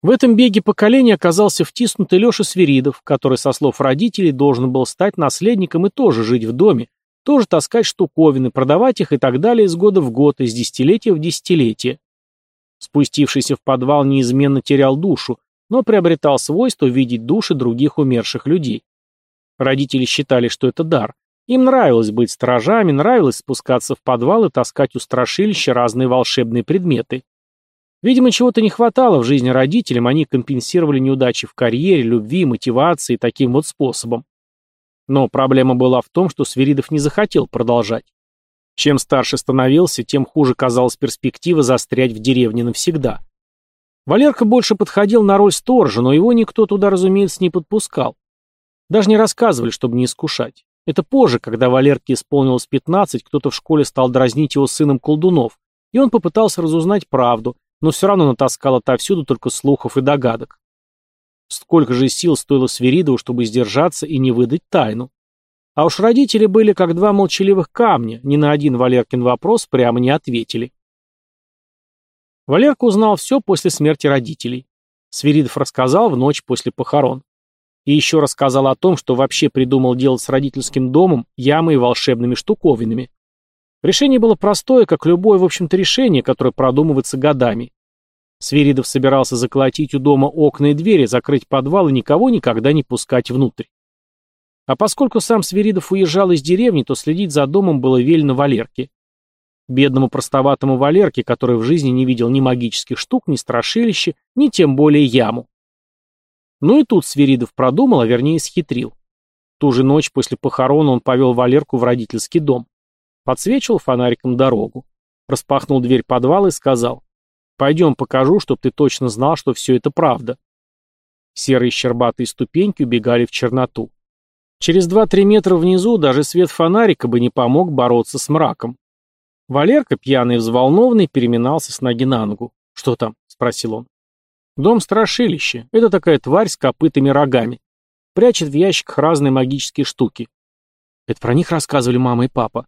В этом беге поколения оказался втиснутый Леша Свиридов, который, со слов родителей, должен был стать наследником и тоже жить в доме, тоже таскать штуковины, продавать их и так далее из года в год, из десятилетия в десятилетие. Спустившийся в подвал неизменно терял душу, но приобретал свойство видеть души других умерших людей. Родители считали, что это дар. Им нравилось быть сторожами, нравилось спускаться в подвал и таскать у страшилища разные волшебные предметы. Видимо, чего-то не хватало в жизни родителям, они компенсировали неудачи в карьере, любви, мотивации таким вот способом. Но проблема была в том, что Свиридов не захотел продолжать. Чем старше становился, тем хуже казалась перспектива застрять в деревне навсегда. Валерка больше подходил на роль сторожа, но его никто туда, разумеется, не подпускал. Даже не рассказывали, чтобы не искушать. Это позже, когда Валерке исполнилось 15, кто-то в школе стал дразнить его сыном колдунов, и он попытался разузнать правду, но все равно натаскал отовсюду только слухов и догадок. Сколько же сил стоило Свиридову, чтобы сдержаться и не выдать тайну? А уж родители были как два молчаливых камня, ни на один Валеркин вопрос прямо не ответили. Валерка узнал все после смерти родителей. Свиридов рассказал в ночь после похорон. И еще рассказал о том, что вообще придумал делать с родительским домом, ямой и волшебными штуковинами. Решение было простое, как любое, в общем-то, решение, которое продумывается годами. Свиридов собирался заколотить у дома окна и двери, закрыть подвал и никого никогда не пускать внутрь. А поскольку сам Свиридов уезжал из деревни, то следить за домом было велено Валерке. Бедному простоватому Валерке, который в жизни не видел ни магических штук, ни страшилища, ни тем более яму. Ну и тут Свиридов продумал, а вернее схитрил. Ту же ночь после похорон он повел Валерку в родительский дом. Подсвечивал фонариком дорогу. Распахнул дверь подвала и сказал. «Пойдем покажу, чтоб ты точно знал, что все это правда». Серые щербатые ступеньки убегали в черноту. Через два-три метра внизу даже свет фонарика бы не помог бороться с мраком. Валерка, пьяный и взволнованный, переминался с ноги на ногу. «Что там?» — спросил он. «Дом страшилище. Это такая тварь с копытыми рогами. Прячет в ящиках разные магические штуки». «Это про них рассказывали мама и папа?»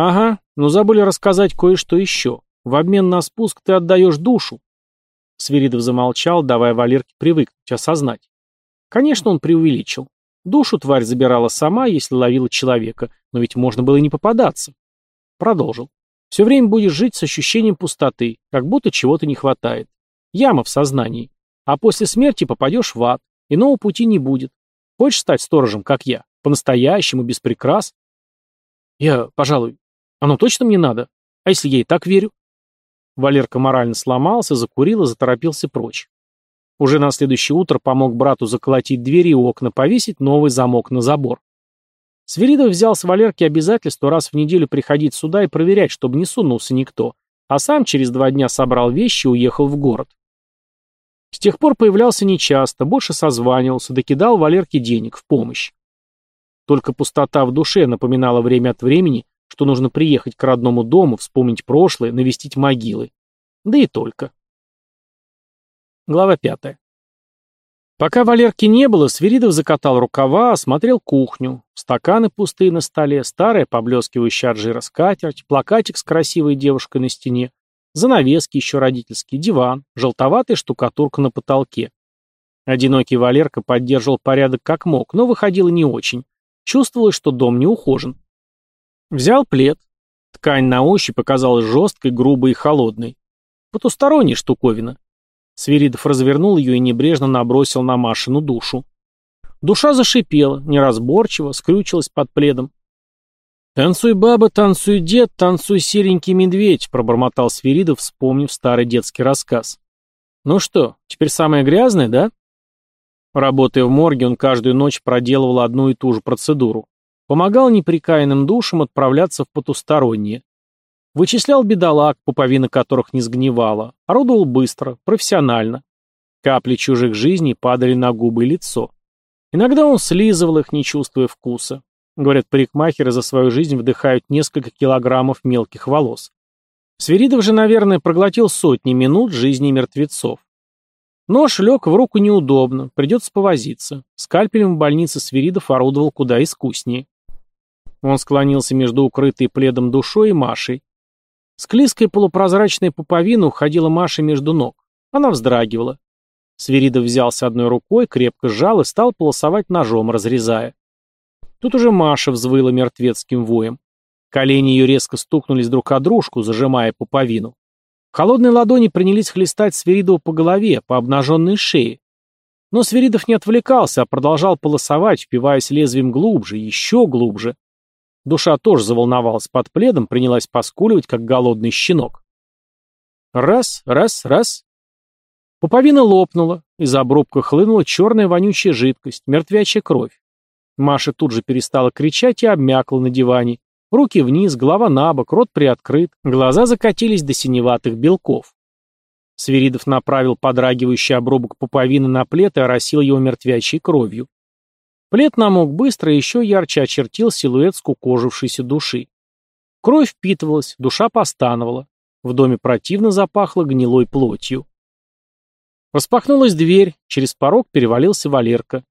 «Ага, но забыли рассказать кое-что еще. В обмен на спуск ты отдаешь душу». Свиридов замолчал, давая Валерке привыкнуть, осознать. Конечно, он преувеличил. Душу тварь забирала сама, если ловила человека, но ведь можно было и не попадаться. Продолжил. Все время будешь жить с ощущением пустоты, как будто чего-то не хватает. Яма в сознании. А после смерти попадешь в ад. Иного пути не будет. Хочешь стать сторожем, как я? По-настоящему, без прикрас? Я, пожалуй, оно точно мне надо? А если я и так верю? Валерка морально сломался, закурил и заторопился прочь. Уже на следующее утро помог брату заколотить двери и окна, повесить новый замок на забор. Свиридов взял с Валерки обязательство раз в неделю приходить сюда и проверять, чтобы не сунулся никто, а сам через два дня собрал вещи и уехал в город. С тех пор появлялся нечасто, больше созванивался, докидал Валерке денег в помощь. Только пустота в душе напоминала время от времени, что нужно приехать к родному дому, вспомнить прошлое, навестить могилы. Да и только. Глава пятая. Пока Валерки не было, Свиридов закатал рукава, осмотрел кухню. Стаканы пустые на столе, старая поблескивающая от жира скатерть, плакатик с красивой девушкой на стене, занавески еще родительские, диван, желтоватая штукатурка на потолке. Одинокий Валерка поддерживал порядок как мог, но выходило не очень. Чувствовалось, что дом не ухожен. Взял плед. Ткань на ощупь оказалась жесткой, грубой и холодной. Потусторонняя штуковина. Свиридов развернул ее и небрежно набросил на Машину душу. Душа зашипела, неразборчиво, скрючилась под пледом. «Танцуй, баба, танцуй, дед, танцуй, серенький медведь», — пробормотал Свиридов, вспомнив старый детский рассказ. «Ну что, теперь самое грязное, да?» Работая в морге, он каждую ночь проделывал одну и ту же процедуру. Помогал неприкаянным душам отправляться в потустороннее. Вычислял бедолаг, пуповина которых не сгнивала. Орудовал быстро, профессионально. Капли чужих жизней падали на губы и лицо. Иногда он слизывал их, не чувствуя вкуса. Говорят, парикмахеры за свою жизнь вдыхают несколько килограммов мелких волос. Свиридов же, наверное, проглотил сотни минут жизни мертвецов. Нож лег в руку неудобно, придется повозиться. Скальпелем в больнице Свиридов орудовал куда искуснее. Он склонился между укрытой пледом душой и Машей. Склизкая полупрозрачная пуповина уходила Маше между ног. Она вздрагивала. Свиридов взялся одной рукой, крепко сжал и стал полосовать ножом, разрезая. Тут уже Маша взвыла мертвецким воем. Колени ее резко стукнулись друг о дружку, зажимая пуповину. Холодные ладони принялись хлестать Свиридова по голове, по обнаженной шее. Но Свиридов не отвлекался, а продолжал полосовать, впиваясь лезвием глубже, еще глубже. Душа тоже заволновалась под пледом, принялась поскуливать, как голодный щенок. Раз, раз, раз. Пуповина лопнула, из обрубка хлынула черная вонючая жидкость, мертвячая кровь. Маша тут же перестала кричать и обмякла на диване. Руки вниз, голова на бок, рот приоткрыт, глаза закатились до синеватых белков. Свиридов направил подрагивающий обрубок пуповины на плед и оросил его мертвячей кровью. Плед намок быстро и еще ярче очертил силуэт скукожившейся души. Кровь впитывалась, душа постановала. В доме противно запахло гнилой плотью. Распахнулась дверь, через порог перевалился Валерка.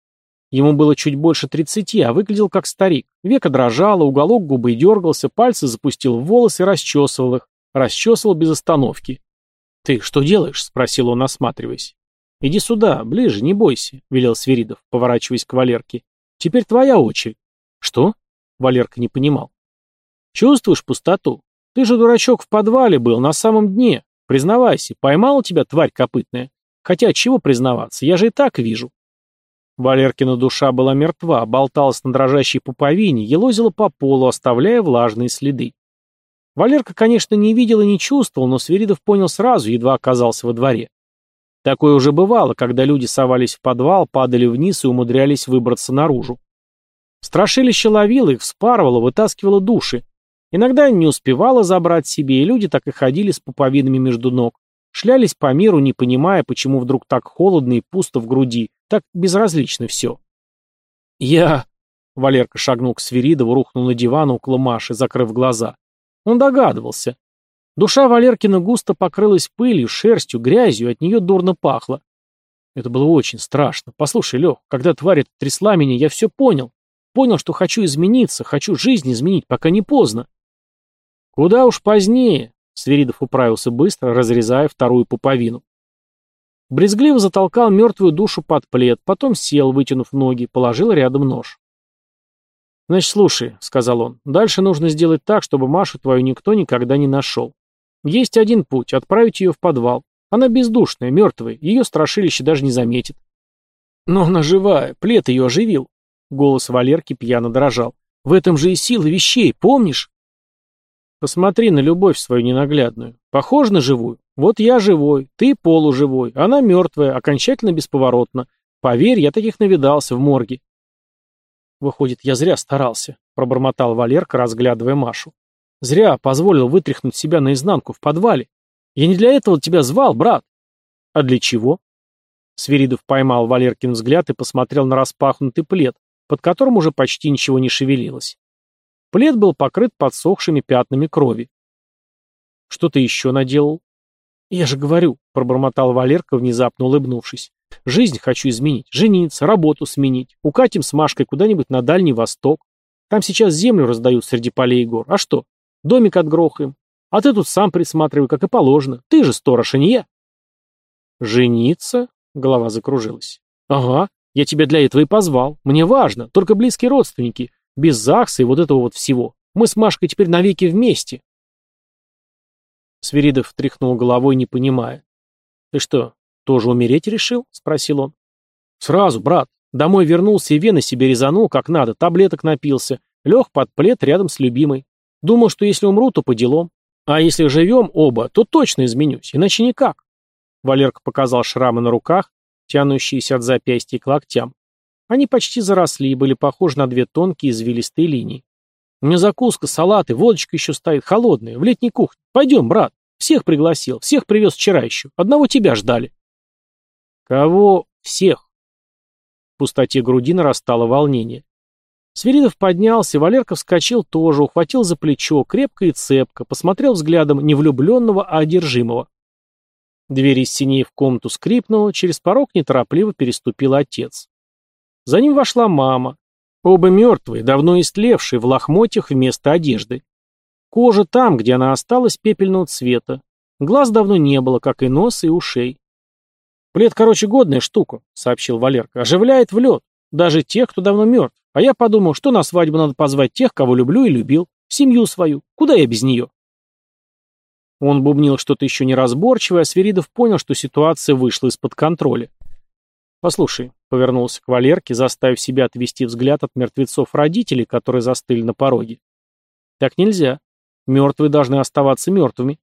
Ему было чуть больше тридцати, а выглядел как старик. Века дрожало, уголок губы дергался, пальцы запустил в волосы и расчесывал их. Расчесывал без остановки. «Ты что делаешь?» — спросил он, осматриваясь. «Иди сюда, ближе, не бойся», — велел Свиридов, поворачиваясь к Валерке. «Теперь твоя очередь». «Что?» — Валерка не понимал. «Чувствуешь пустоту? Ты же, дурачок, в подвале был, на самом дне. Признавайся, поймала тебя тварь копытная? Хотя чего признаваться, я же и так вижу». Валеркина душа была мертва, болталась на дрожащей пуповине, елозила по полу, оставляя влажные следы. Валерка, конечно, не видел и не чувствовал, но Свиридов понял сразу, едва оказался во дворе. Такое уже бывало, когда люди совались в подвал, падали вниз и умудрялись выбраться наружу. Страшилище ловило их, вспарывало, вытаскивало души. Иногда не успевало забрать себе, и люди так и ходили с пуповинами между ног. Шлялись по миру, не понимая, почему вдруг так холодно и пусто в груди, так безразлично все. «Я...» — Валерка шагнул к Свиридову, рухнул на диван около Маши, закрыв глаза. Он догадывался. Душа Валеркина густо покрылась пылью, шерстью, грязью, от нее дурно пахло. Это было очень страшно. Послушай, Лех, когда тварь трясла меня, я все понял. Понял, что хочу измениться, хочу жизнь изменить, пока не поздно. Куда уж позднее, Свиридов управился быстро, разрезая вторую пуповину. Брезгливо затолкал мертвую душу под плед, потом сел, вытянув ноги, положил рядом нож. «Значит, слушай», — сказал он, — «дальше нужно сделать так, чтобы Машу твою никто никогда не нашел. Есть один путь — отправить ее в подвал. Она бездушная, мертвая, ее страшилище даже не заметит». «Но она живая, плед ее оживил». Голос Валерки пьяно дрожал. «В этом же и сила вещей, помнишь?» «Посмотри на любовь свою ненаглядную. Похож на живую? Вот я живой, ты полуживой, она мертвая, окончательно бесповоротно. Поверь, я таких навидался в морге. Выходит, я зря старался, пробормотал Валерка, разглядывая Машу. Зря позволил вытряхнуть себя наизнанку в подвале. Я не для этого тебя звал, брат. А для чего? Свиридов поймал Валеркин взгляд и посмотрел на распахнутый плед, под которым уже почти ничего не шевелилось. Плед был покрыт подсохшими пятнами крови. «Что ты еще наделал?» «Я же говорю», — пробормотал Валерка, внезапно улыбнувшись. «Жизнь хочу изменить, жениться, работу сменить, укатим с Машкой куда-нибудь на Дальний Восток. Там сейчас землю раздают среди полей и гор. А что? Домик отгрохаем. А ты тут сам присматривай, как и положено. Ты же сторож, а не я». «Жениться?» — голова закружилась. «Ага, я тебя для этого и позвал. Мне важно, только близкие родственники, без ЗАГСа и вот этого вот всего. Мы с Машкой теперь навеки вместе». Свиридов тряхнул головой, не понимая. «Ты что, тоже умереть решил?» — спросил он. «Сразу, брат. Домой вернулся и вены себе резанул, как надо, таблеток напился, лег под плед рядом с любимой. Думал, что если умру, то по делам. А если живем оба, то точно изменюсь, иначе никак». Валерка показал шрамы на руках, тянущиеся от запястья к локтям. Они почти заросли и были похожи на две тонкие извилистые линии. У меня закуска, салаты, водочка еще стоит холодная, в летней кухне. Пойдем, брат. Всех пригласил, всех привез вчера еще. Одного тебя ждали. Кого всех? В пустоте груди нарастало волнение. Свиридов поднялся, Валерка вскочил тоже, ухватил за плечо, крепко и цепко, посмотрел взглядом не влюбленного, а одержимого. Дверь из синей в комнату скрипнула, через порог неторопливо переступил отец. За ним вошла мама, Оба мертвые, давно истлевшие, в лохмотьях вместо одежды. Кожа там, где она осталась, пепельного цвета. Глаз давно не было, как и нос и ушей. «Плед, короче, годная штука», — сообщил Валерка. «Оживляет в лед. Даже тех, кто давно мертв. А я подумал, что на свадьбу надо позвать тех, кого люблю и любил. Семью свою. Куда я без нее?» Он бубнил что-то еще неразборчивое, а Сверидов понял, что ситуация вышла из-под контроля. «Послушай», — повернулся к Валерке, заставив себя отвести взгляд от мертвецов родителей, которые застыли на пороге. «Так нельзя. Мертвые должны оставаться мертвыми.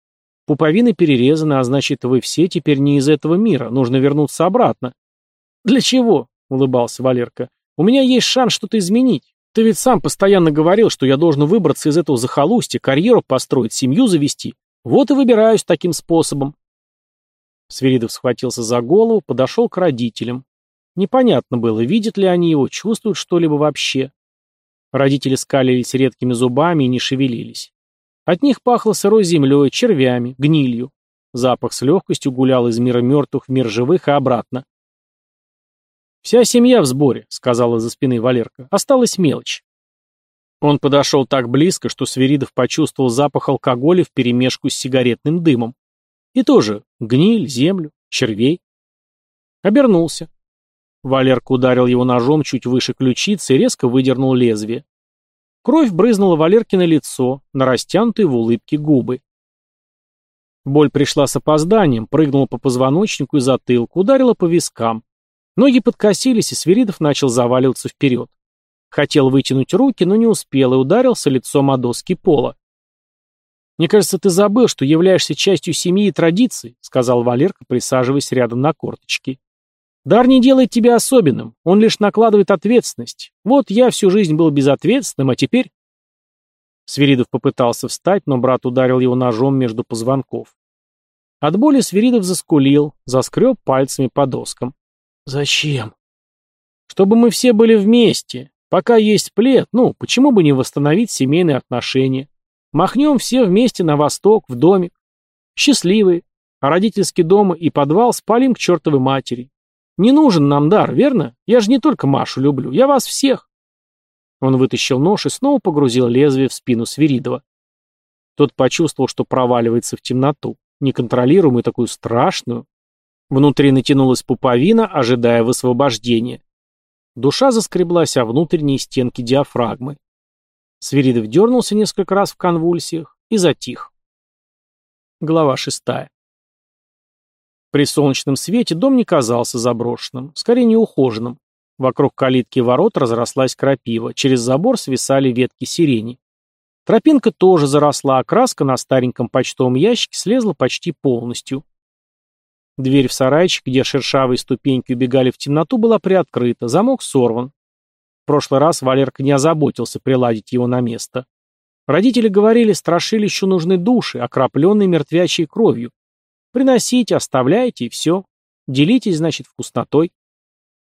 Пуповины перерезаны, а значит, вы все теперь не из этого мира. Нужно вернуться обратно». «Для чего?» — улыбался Валерка. «У меня есть шанс что-то изменить. Ты ведь сам постоянно говорил, что я должен выбраться из этого захолустья, карьеру построить, семью завести. Вот и выбираюсь таким способом. Свиридов схватился за голову, подошел к родителям. Непонятно было, видят ли они его, чувствуют что-либо вообще. Родители скалились редкими зубами и не шевелились. От них пахло сырой землей, червями, гнилью. Запах с легкостью гулял из мира мертвых в мир живых и обратно. «Вся семья в сборе», — сказала за спиной Валерка. «Осталась мелочь». Он подошел так близко, что Свиридов почувствовал запах алкоголя вперемешку с сигаретным дымом. И тоже гниль, землю, червей. Обернулся. Валерка ударил его ножом чуть выше ключицы и резко выдернул лезвие. Кровь брызнула Валерке на лицо, на растянутые в улыбке губы. Боль пришла с опозданием, прыгнула по позвоночнику и затылку, ударила по вискам. Ноги подкосились, и Свиридов начал заваливаться вперед. Хотел вытянуть руки, но не успел и ударился лицом о доски пола. Мне кажется, ты забыл, что являешься частью семьи и традиций, сказал Валерка, присаживаясь рядом на корточки. Дар не делает тебя особенным, он лишь накладывает ответственность. Вот я всю жизнь был безответственным, а теперь... Свиридов попытался встать, но брат ударил его ножом между позвонков. От боли Свиридов заскулил, заскреб пальцами по доскам. «Зачем?» «Чтобы мы все были вместе. Пока есть плед, ну, почему бы не восстановить семейные отношения? Махнем все вместе на восток, в домик. Счастливые. А родительский дом и подвал спалим к чертовой матери. Не нужен нам дар, верно? Я же не только Машу люблю, я вас всех. Он вытащил нож и снова погрузил лезвие в спину Свиридова. Тот почувствовал, что проваливается в темноту, неконтролируемую такую страшную. Внутри натянулась пуповина, ожидая высвобождения. Душа заскреблась о внутренние стенки диафрагмы. Свиридов дернулся несколько раз в конвульсиях и затих. Глава шестая. При солнечном свете дом не казался заброшенным, скорее неухоженным. Вокруг калитки ворот разрослась крапива, через забор свисали ветки сирени. Тропинка тоже заросла, а на стареньком почтовом ящике слезла почти полностью. Дверь в сарайчик, где шершавые ступеньки убегали в темноту, была приоткрыта, замок сорван. В прошлый раз Валерка не озаботился приладить его на место. Родители говорили, страшилищу нужны души, окропленные мертвячей кровью. Приносите, оставляйте и все. Делитесь, значит, вкуснотой.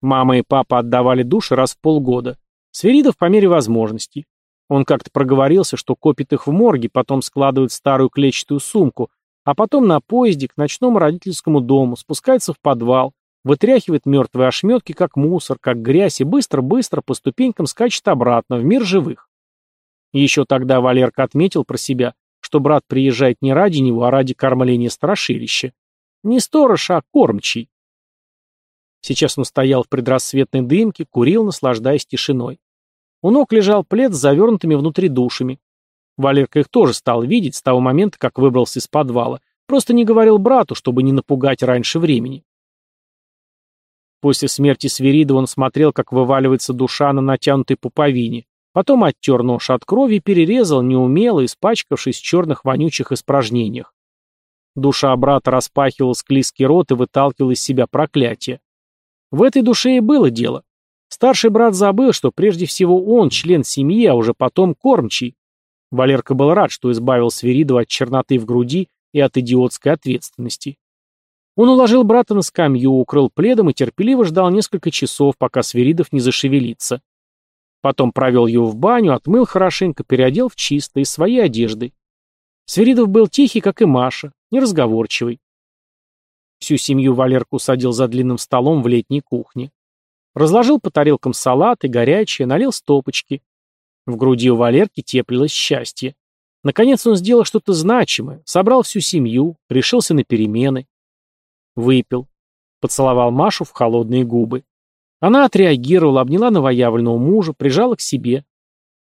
Мама и папа отдавали души раз в полгода. Сверидов по мере возможностей. Он как-то проговорился, что копит их в морге, потом складывает старую клетчатую сумку, а потом на поезде к ночному родительскому дому, спускается в подвал, вытряхивает мертвые ошметки, как мусор, как грязь, и быстро-быстро по ступенькам скачет обратно, в мир живых. еще тогда Валерка отметил про себя, что брат приезжает не ради него, а ради кормления страшилища. Не сторож, а кормчий. Сейчас он стоял в предрассветной дымке, курил, наслаждаясь тишиной. У ног лежал плед с завернутыми внутри душами. Валерка их тоже стал видеть с того момента, как выбрался из подвала. Просто не говорил брату, чтобы не напугать раньше времени. После смерти Свиридова он смотрел, как вываливается душа на натянутой пуповине. Потом оттер нож от крови и перерезал, неумело, испачкавшись в черных вонючих испражнениях. Душа брата распахивала склизкий рот и выталкивала из себя проклятие. В этой душе и было дело. Старший брат забыл, что прежде всего он член семьи, а уже потом кормчий. Валерка был рад, что избавил Свиридова от черноты в груди и от идиотской ответственности. Он уложил брата на скамью, укрыл пледом и терпеливо ждал несколько часов, пока Свиридов не зашевелится. Потом провел его в баню, отмыл хорошенько, переодел в чисто, из своей одежды. Свиридов был тихий, как и Маша, неразговорчивый. Всю семью Валерку садил за длинным столом в летней кухне. Разложил по тарелкам салат и горячее, налил стопочки. В груди у Валерки теплилось счастье. Наконец он сделал что-то значимое, собрал всю семью, решился на перемены. Выпил. Поцеловал Машу в холодные губы. Она отреагировала, обняла новоявленного мужа, прижала к себе.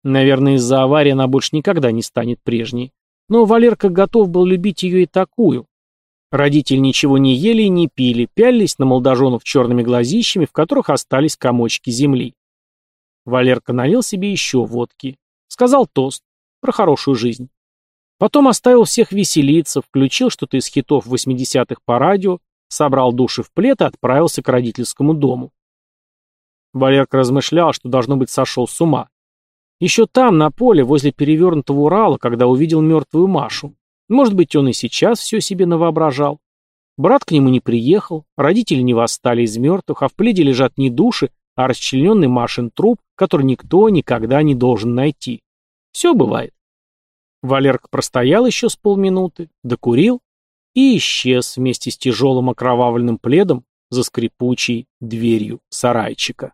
Наверное, из-за аварии она больше никогда не станет прежней. Но Валерка готов был любить ее и такую. Родители ничего не ели и не пили, пялились на молодоженов черными глазищами, в которых остались комочки земли. Валерка налил себе еще водки. Сказал тост. Про хорошую жизнь. Потом оставил всех веселиться, включил что-то из хитов 80-х по радио, собрал души в плед и отправился к родительскому дому. Валерка размышлял, что, должно быть, сошел с ума. Еще там, на поле, возле перевернутого Урала, когда увидел мертвую Машу. Может быть, он и сейчас все себе навоображал. Брат к нему не приехал, родители не восстали из мертвых, а в пледе лежат не души, а расчлененный Машин труп, который никто никогда не должен найти. Все бывает. Валерка простоял еще с полминуты, докурил и исчез вместе с тяжелым окровавленным пледом за скрипучей дверью сарайчика.